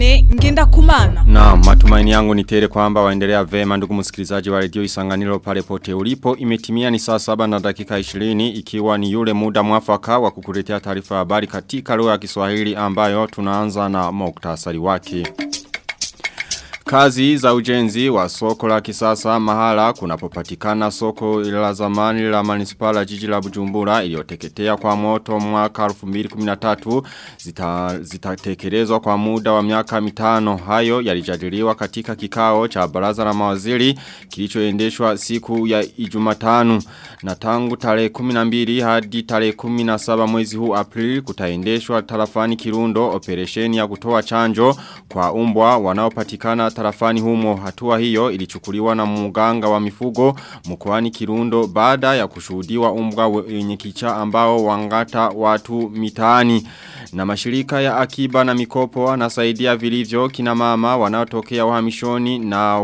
Vianney ngenda kumana. Na matumaini yangu ni tele kwamba waendelea vema ndugu msikilizaji wa radio Isanganiro pale pote ulipo. Imetimia ni saa saba na dakika 20 ikiwa ni yule muda mwafaka wa kukuletea taarifa habari katika lugha ya Kiswahili ambayo tunaanza na muktasari wake. Kazi za ujenzi wa soko la kisasa mahala kunapopatikana soko la zamani la manispala jiji la Bujumbura iliyoteketea kwa moto mwaka 2013 zitatekelezwa zita kwa muda wa miaka mitano. Hayo yalijadiliwa katika kikao cha baraza la mawaziri kilichoendeshwa siku ya Ijumatano na tangu tarehe 12 hadi tarehe 17 mwezi huu Aprili kutaendeshwa tarafani Kirundo operesheni ya kutoa chanjo kwa umbwa wanaopatikana tarafani humo. Hatua hiyo ilichukuliwa na muganga wa mifugo mkoani Kirundo baada ya kushuhudiwa umbwa wenye kicha ambao wangata watu mitaani. Na mashirika ya akiba na mikopo anasaidia vilivyo kina mama wanaotokea uhamishoni na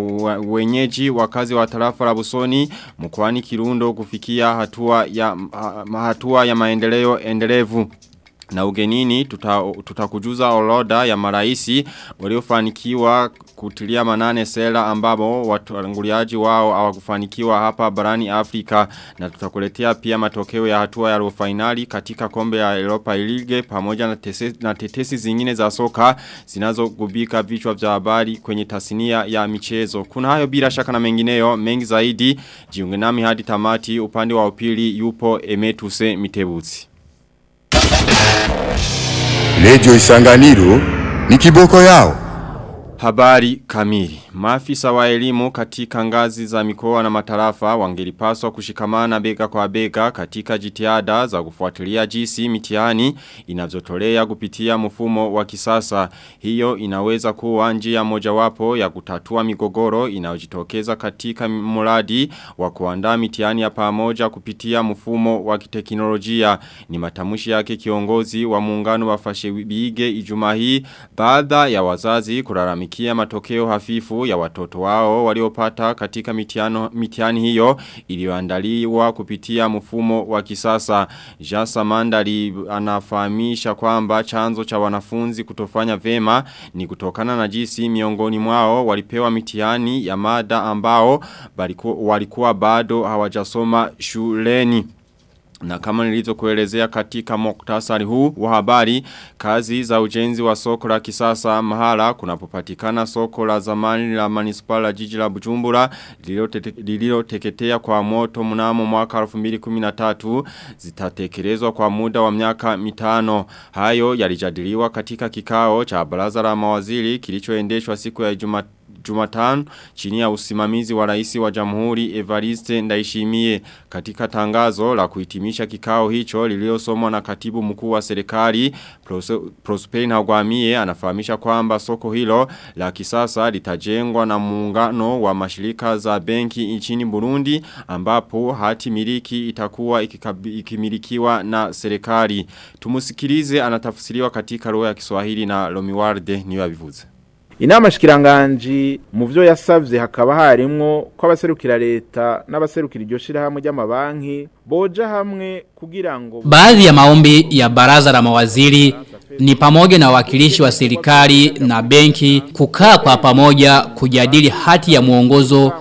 wenyeji wakazi wa tarafa la Busoni mkoani Kirundo kufikia hatua ya hatua ya maendeleo endelevu. Na ugenini tutakujuza tuta oroda ya maraisi waliofanikiwa kutilia manane sela ambabo watanguliaji wao hawakufanikiwa hapa barani Afrika na tutakuletea pia matokeo ya hatua ya robo finali katika kombe ya Europa League pamoja na, tese, na tetesi zingine za soka zinazogubika vichwa vya habari kwenye tasnia ya michezo. Kuna hayo bila shaka na mengineyo mengi zaidi jiunge nami hadi tamati upande wa upili yupo Emetuse Mitebuzi. Radio Isanganiro ni kiboko yao. Habari kamili. Maafisa wa elimu katika ngazi za mikoa na matarafa wangelipaswa kushikamana bega kwa bega katika jitihada za kufuatilia jinsi mitihani inavyotolea kupitia mfumo wa kisasa. Hiyo inaweza kuwa njia mojawapo ya kutatua migogoro inayojitokeza katika mradi wa kuandaa mitihani ya pamoja kupitia mfumo wa kiteknolojia. Ni matamshi yake kiongozi wa muungano wa Fashewibige Ijumaa hii baada ya wazazi kulalamika kulalamikia matokeo hafifu ya watoto wao waliopata katika mitiano, mitiani hiyo iliyoandaliwa kupitia mfumo wa kisasa. Jasa Mandali anafahamisha kwamba chanzo cha wanafunzi kutofanya vema ni kutokana na jinsi miongoni mwao walipewa mitiani ya mada ambao walikuwa bado hawajasoma shuleni. Na kama nilizo kuelezea katika moktasari huu wa habari, kazi za ujenzi wa soko la kisasa mahala kunapopatikana soko la zamani la manispala jiji la Bujumbura lililo teketea kwa moto mnamo mwaka 2013 zitatekelezwa kwa muda wa miaka mitano. Hayo yalijadiliwa katika kikao cha baraza la mawaziri kilichoendeshwa siku ya Jumatatu Jumatano chini ya usimamizi wa rais wa jamhuri Evariste Ndaishimie katika tangazo la kuhitimisha kikao hicho liliosomwa na katibu mkuu wa serikali Prosper Ntagwamiye anafahamisha kwamba soko hilo la kisasa litajengwa na muungano wa mashirika za benki nchini Burundi ambapo hati miliki itakuwa ikimilikiwa na serikali. Tumusikilize anatafsiriwa katika lugha ya Kiswahili na Lomiwarde niyo abivuze inama shikiranganji mu byo yasavye hakaba harimwo ko abaserukira leta n'abaserukira iryo shirahamwe ry'amabanki boja hamwe kugira ngo baadhi ya maombi ya baraza la mawaziri ni pamoja na wakilishi wa serikali na benki kukaa kwa pamoja kujadili hati ya mwongozo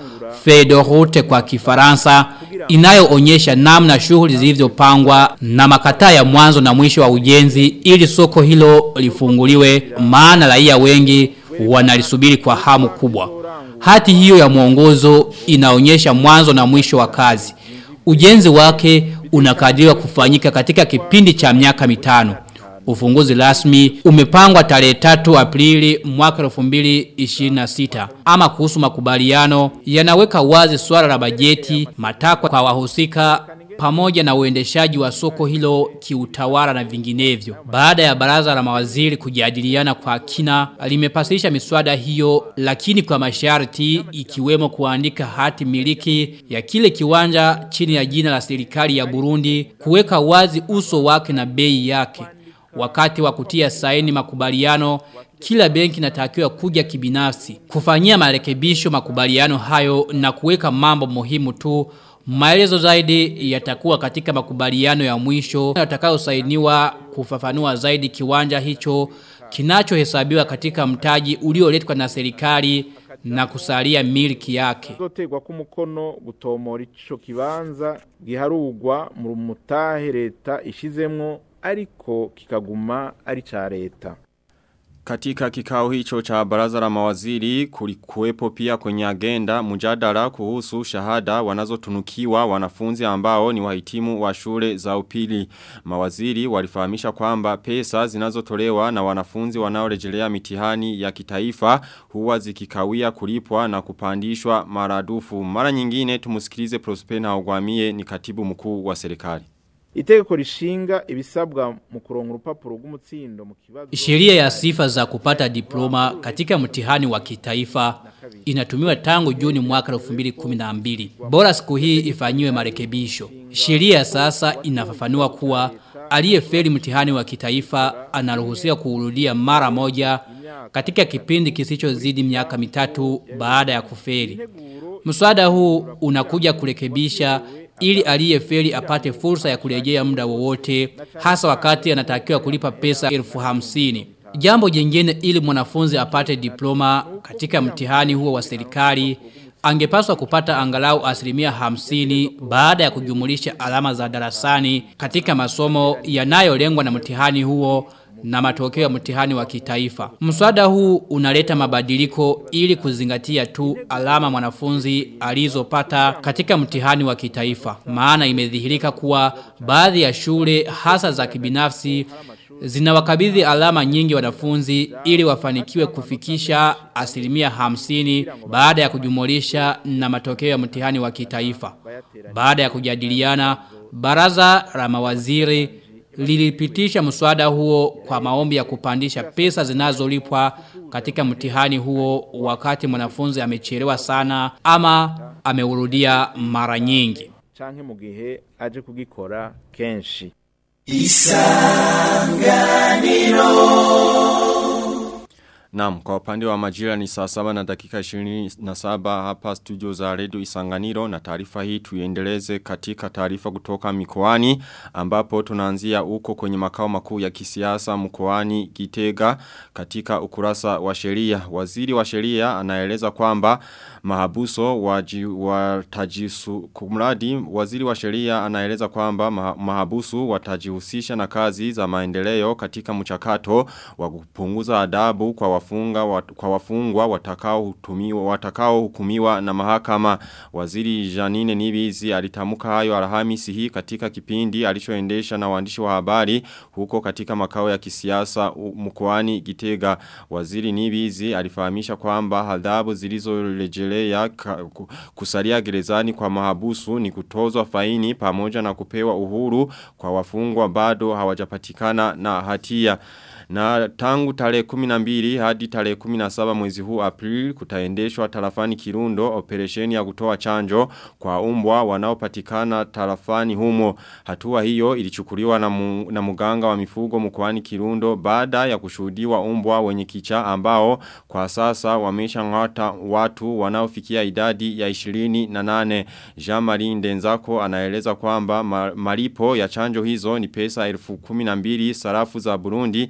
fedorute kwa kifaransa inayoonyesha namna shughuli zilivyopangwa na makataa ya mwanzo na mwisho wa ujenzi ili soko hilo lifunguliwe maana raia wengi wanalisubiri kwa hamu kubwa. Hati hiyo ya mwongozo inaonyesha mwanzo na mwisho wa kazi. Ujenzi wake unakadiriwa kufanyika katika kipindi cha miaka mitano. Ufunguzi rasmi umepangwa tarehe 3 Aprili mwaka 2026. Ama kuhusu makubaliano yanaweka wazi swala la bajeti, matakwa kwa wahusika pamoja na uendeshaji wa soko hilo kiutawala na vinginevyo. Baada ya baraza la mawaziri kujadiliana kwa kina, limepasilisha miswada hiyo lakini kwa masharti ikiwemo kuandika hati miliki ya kile kiwanja chini ya jina la serikali ya Burundi, kuweka wazi uso wake na bei yake. Wakati wa kutia saini makubaliano, kila benki natakiwa kuja kibinafsi, kufanyia marekebisho makubaliano hayo na kuweka mambo muhimu tu Maelezo zaidi yatakuwa katika makubaliano ya mwisho yatakayosainiwa kufafanua zaidi kiwanja hicho kinachohesabiwa katika mtaji ulioletwa na serikali na kusalia miliki yake. zotegwa k'umukono gutomora ico kibanza giharugwa mu mutahe leta ishizemwo ariko kikaguma ari ca leta Katika kikao hicho cha baraza la mawaziri kulikuwepo pia kwenye agenda mjadala kuhusu shahada wanazotunukiwa wanafunzi ambao ni wahitimu wa shule za upili. Mawaziri walifahamisha kwamba pesa zinazotolewa na wanafunzi wanaorejelea mitihani ya kitaifa huwa zikikawia kulipwa na kupandishwa maradufu. Mara nyingine tumusikilize Prospena Ogwamie ni katibu mkuu wa serikali. Itegeko rishinga ibisabwa mu kuronga urupapuro rw'umutsindo mu kibazo Sheria ya sifa za kupata diploma katika mtihani wa kitaifa inatumiwa tangu Juni mwaka 2012. Bora siku hii ifanyiwe marekebisho. Sheria sasa inafafanua kuwa aliyefeli mtihani wa kitaifa anaruhusiwa kuurudia mara moja katika kipindi kisichozidi miaka mitatu baada ya kufeli. Mswada huu unakuja kurekebisha ili aliyefeli apate fursa ya kurejea muda wowote hasa wakati anatakiwa kulipa pesa elfu hamsini. Jambo jingine ili mwanafunzi apate diploma katika mtihani huo wa serikali angepaswa kupata angalau asilimia hamsini baada ya kujumulisha alama za darasani katika masomo yanayolengwa na mtihani huo na matokeo ya mtihani wa kitaifa. Mswada huu unaleta mabadiliko ili kuzingatia tu alama mwanafunzi alizopata katika mtihani wa kitaifa. Maana imedhihirika kuwa baadhi ya shule hasa za kibinafsi zinawakabidhi alama nyingi wanafunzi ili wafanikiwe kufikisha asilimia hamsini baada ya kujumulisha na matokeo ya mtihani wa kitaifa. Baada ya kujadiliana, baraza la mawaziri lilipitisha mswada huo kwa maombi ya kupandisha pesa zinazolipwa katika mtihani huo wakati mwanafunzi amechelewa sana ama ameurudia mara nyingi. chanke mugihe aje kugikora kenshi Naam, kwa upande wa majira ni saa saba na dakika 27 hapa studio za redio Isanganiro na taarifa hii tuiendeleze katika taarifa kutoka mikoani ambapo tunaanzia huko kwenye makao makuu ya kisiasa mkoani Gitega katika ukurasa wa sheria. Waziri wa sheria anaeleza kwamba mahabuso watajisu kumradi waziri wa sheria anaeleza kwamba maha, mahabusu watajihusisha na kazi za maendeleo katika mchakato wa kupunguza adabu kwa wafunga wat, kwa wafungwa watakao hutumiwa watakao hukumiwa na mahakama. Waziri Janine Nibizi alitamka hayo Alhamisi hii katika kipindi alichoendesha na waandishi wa habari huko katika makao ya kisiasa mkoani Gitega. Waziri Nibizi alifahamisha kwamba adhabu zilizorejelea kusalia gerezani kwa mahabusu ni kutozwa faini pamoja na kupewa uhuru kwa wafungwa bado hawajapatikana na hatia na tangu tarehe 12 hadi tarehe 17 mwezi huu April kutaendeshwa tarafani Kirundo operesheni ya kutoa chanjo kwa umbwa wanaopatikana tarafani humo. Hatua hiyo ilichukuliwa na, mu, na muganga wa mifugo mkoani Kirundo baada ya kushuhudiwa umbwa wenye kicha ambao kwa sasa wamesha ngata watu wanaofikia idadi ya 28. Jean-Marie Ndenzako anaeleza kwamba malipo ya chanjo hizo ni pesa 1012 sarafu za Burundi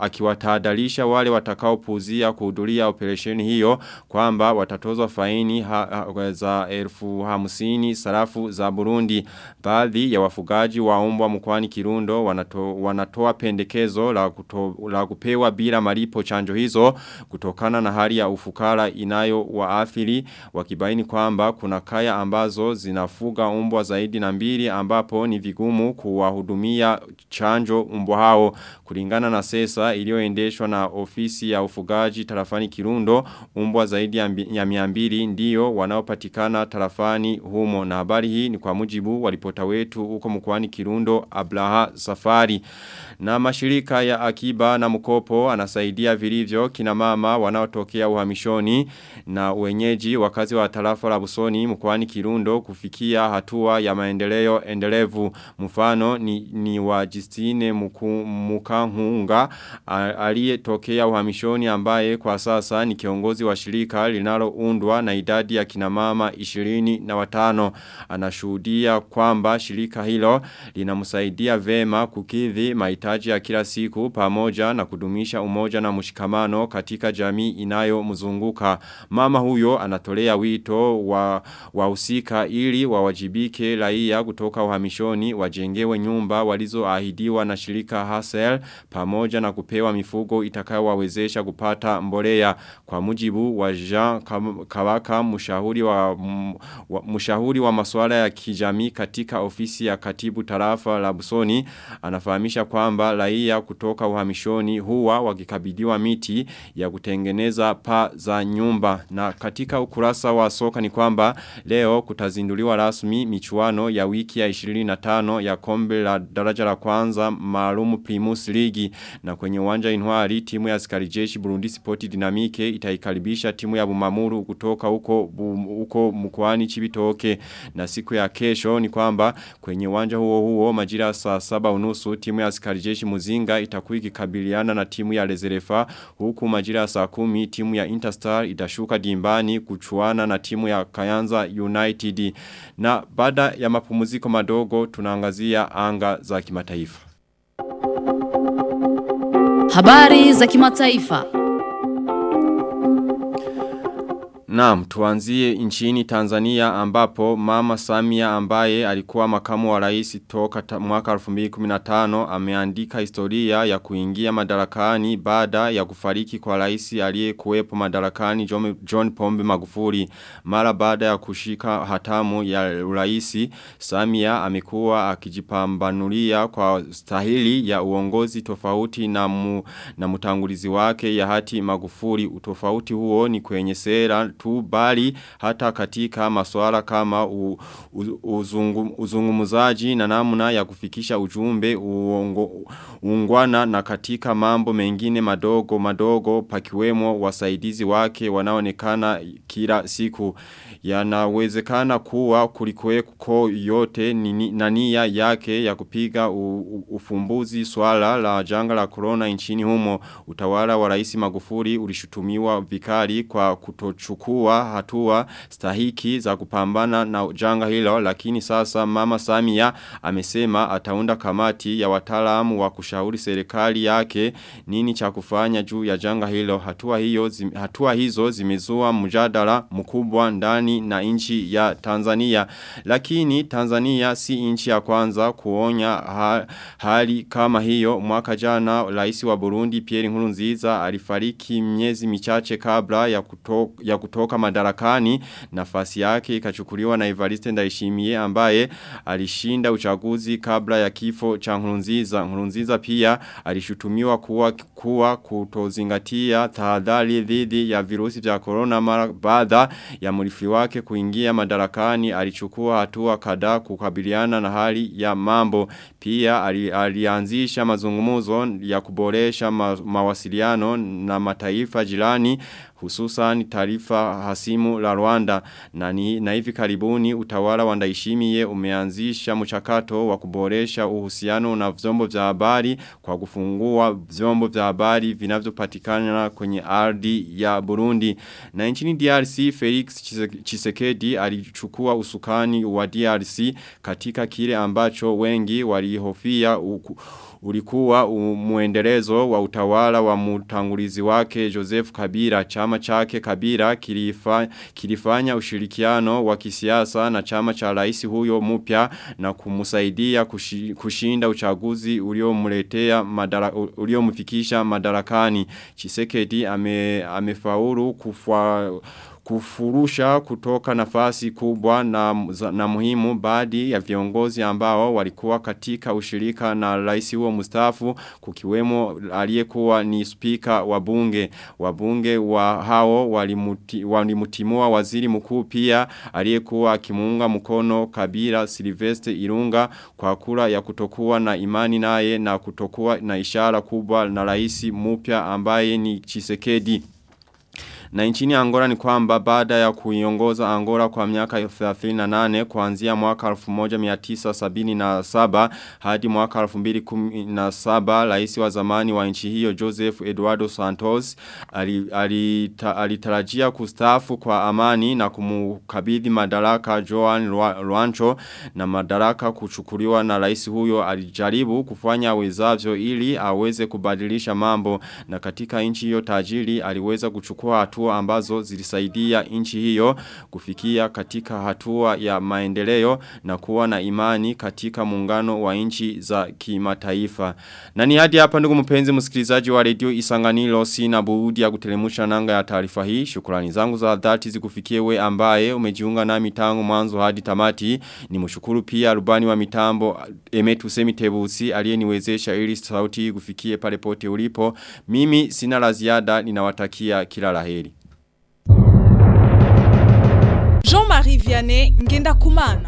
akiwatahadharisha wale watakaopuzia kuhudhuria operesheni hiyo kwamba watatozwa faini ha, ha, za elfu hamsini sarafu za Burundi. Baadhi ya wafugaji wa umbwa mkwani Kirundo wanato, wanatoa pendekezo la, kuto, la kupewa bila malipo chanjo hizo kutokana na hali ya ufukara inayo waathiri wakibaini kwamba kuna kaya ambazo zinafuga umbwa zaidi na mbili ambapo ni vigumu kuwahudumia chanjo umbwa hao kulingana na sesa iliyoendeshwa na ofisi ya ufugaji tarafani Kirundo umbwa zaidi ya miambili ndiyo wanaopatikana tarafani humo. Na habari hii ni kwa mujibu wa ripota wetu huko mkwani Kirundo Ablaha Safari. Na mashirika ya akiba na mkopo anasaidia vilivyo kina mama wanaotokea uhamishoni na wenyeji wakazi wa tarafa la Busoni mkwani Kirundo kufikia hatua ya maendeleo endelevu. Mfano ni, ni wa Justine Mukanku Muhunga aliyetokea uhamishoni ambaye kwa sasa ni kiongozi wa shirika linaloundwa na idadi ya kinamama 20 na watano anashuhudia kwamba shirika hilo linamsaidia vema kukidhi mahitaji ya kila siku pamoja na kudumisha umoja na mshikamano katika jamii inayomzunguka. mama huyo anatolea wito wa wahusika ili wawajibike raia kutoka uhamishoni wajengewe nyumba walizoahidiwa na shirika Hasel pamoja na kupewa mifugo itakayowawezesha kupata mbolea. Kwa mujibu wa Jean Kawaka mshahuri wa, wa mshahuri wa masuala ya kijamii katika ofisi ya katibu tarafa la Busoni anafahamisha kwamba raia kutoka uhamishoni huwa wakikabidhiwa miti ya kutengeneza pa za nyumba. Na katika ukurasa wa soka ni kwamba leo kutazinduliwa rasmi michuano ya wiki ya 25 ya kombe la daraja la kwanza maalumu Primus Ligi. Na kwenye uwanja Intwari timu ya askari jeshi Burundi Sport Dynamique itaikaribisha timu ya Bumamuru kutoka huko huko mkoani Chibitoke. Na siku ya kesho ni kwamba kwenye uwanja huo huo majira saa saba unusu timu ya askari jeshi Muzinga itakuwa ikikabiliana na timu ya Rezerefa huku majira saa kumi timu ya Interstar itashuka dimbani kuchuana na timu ya Kayanza United. Na baada ya mapumziko madogo tunaangazia anga za kimataifa Habari za kimataifa. Naam, tuanzie nchini Tanzania ambapo mama Samia ambaye alikuwa makamu wa rais toka mwaka 2015 ameandika historia ya kuingia madarakani baada ya kufariki kwa rais aliyekuwepo madarakani John, John Pombe Magufuli. Mara baada ya kushika hatamu ya rais Samia amekuwa akijipambanulia kwa stahili ya uongozi tofauti na mu, na mtangulizi wake ya hati Magufuli. Utofauti huo ni kwenye sera tu bali hata katika masuala kama u, uzungu, uzungumuzaji na namna ya kufikisha ujumbe uongo, ungwana na katika mambo mengine madogo madogo pakiwemo wasaidizi wake wanaonekana kila siku. Yanawezekana kuwa kulikuweko yote na nia yake ya kupiga u, u, ufumbuzi swala la janga la corona nchini humo. Utawala wa rais Magufuli ulishutumiwa vikali kwa kutochukua hatua stahiki za kupambana na janga hilo lakini sasa mama Samia amesema ataunda kamati ya wataalamu wa kushauri serikali yake nini cha kufanya juu ya janga hilo. Hatua hiyo zim, hatua hizo zimezua mjadala mkubwa ndani na nchi ya Tanzania. Lakini Tanzania si nchi ya kwanza kuonya ha, hali kama hiyo. Mwaka jana rais wa Burundi Pierre Nkurunziza alifariki miezi michache kabla ya kutoka, ya kutoka madarakani. Nafasi yake ikachukuliwa na Evariste Ndayishimiye ambaye alishinda uchaguzi kabla ya kifo cha Nkurunziza. Nkurunziza pia alishutumiwa kuwa kuwa kutozingatia tahadhari dhidi ya virusi vya corona. Mara baada ya mrithi wake kuingia madarakani alichukua hatua kadhaa kukabiliana na hali ya mambo. Pia ali, alianzisha mazungumzo ya kuboresha ma, mawasiliano na mataifa jirani hususan tarifa hasimu la Rwanda. Na, ni, na hivi karibuni utawala wa Ndayishimiye umeanzisha mchakato wa kuboresha uhusiano na vyombo vya habari kwa kufungua vyombo vya habari vinavyopatikana kwenye ardhi ya Burundi. Na nchini DRC Felix Chisekedi alichukua usukani wa DRC katika kile ambacho wengi walihofia ulikuwa muendelezo wa utawala wa mutangulizi wake Joseph Kabila. Chama chake Kabila kilifa, kilifanya ushirikiano wa kisiasa na chama cha rais huyo mpya na kumusaidia kushi, kushinda uchaguzi uliomletea madara, uliomfikisha madarakani. Chisekedi ame, amefaulu kufwa kufurusha kutoka nafasi kubwa na, na muhimu baadhi ya viongozi ambao walikuwa katika ushirika na rais huo mustafu kukiwemo aliyekuwa ni spika wa bunge. Wabunge wa hao walimuti, walimutimua waziri mkuu pia aliyekuwa akimuunga mkono Kabila silveste Irunga kwa kula ya kutokuwa na imani naye na kutokuwa na ishara kubwa na rais mupya ambaye ni Chisekedi Na nchini Angola ni kwamba baada ya kuiongoza Angola kwa miaka 38 kuanzia mwaka 1977 hadi mwaka 2017 rais wa zamani wa nchi hiyo Joseph Eduardo Santos alitarajia ali, kustaafu kwa amani na kumukabidhi madaraka Joan Luancho na madaraka kuchukuliwa na rais huyo. Alijaribu kufanya wezavyo ili aweze kubadilisha mambo na katika nchi hiyo tajiri aliweza kuchukua hatua ambazo zilisaidia nchi hiyo kufikia katika hatua ya maendeleo na kuwa na imani katika muungano wa nchi za kimataifa. Na ni hadi hapa ndugu mpenzi msikilizaji wa redio Isanganiro sina budi ya kutelemusha nanga ya taarifa hii. Shukrani zangu za dhati zikufikie we ambaye umejiunga nami tangu mwanzo hadi tamati. Ni mshukuru pia rubani wa mitambo Emetu Semitebusi aliyeniwezesha ili sauti kufikie pale pote ulipo. Mimi sina la ziada ninawatakia kila la heri. Marie Vianney Ngendakumana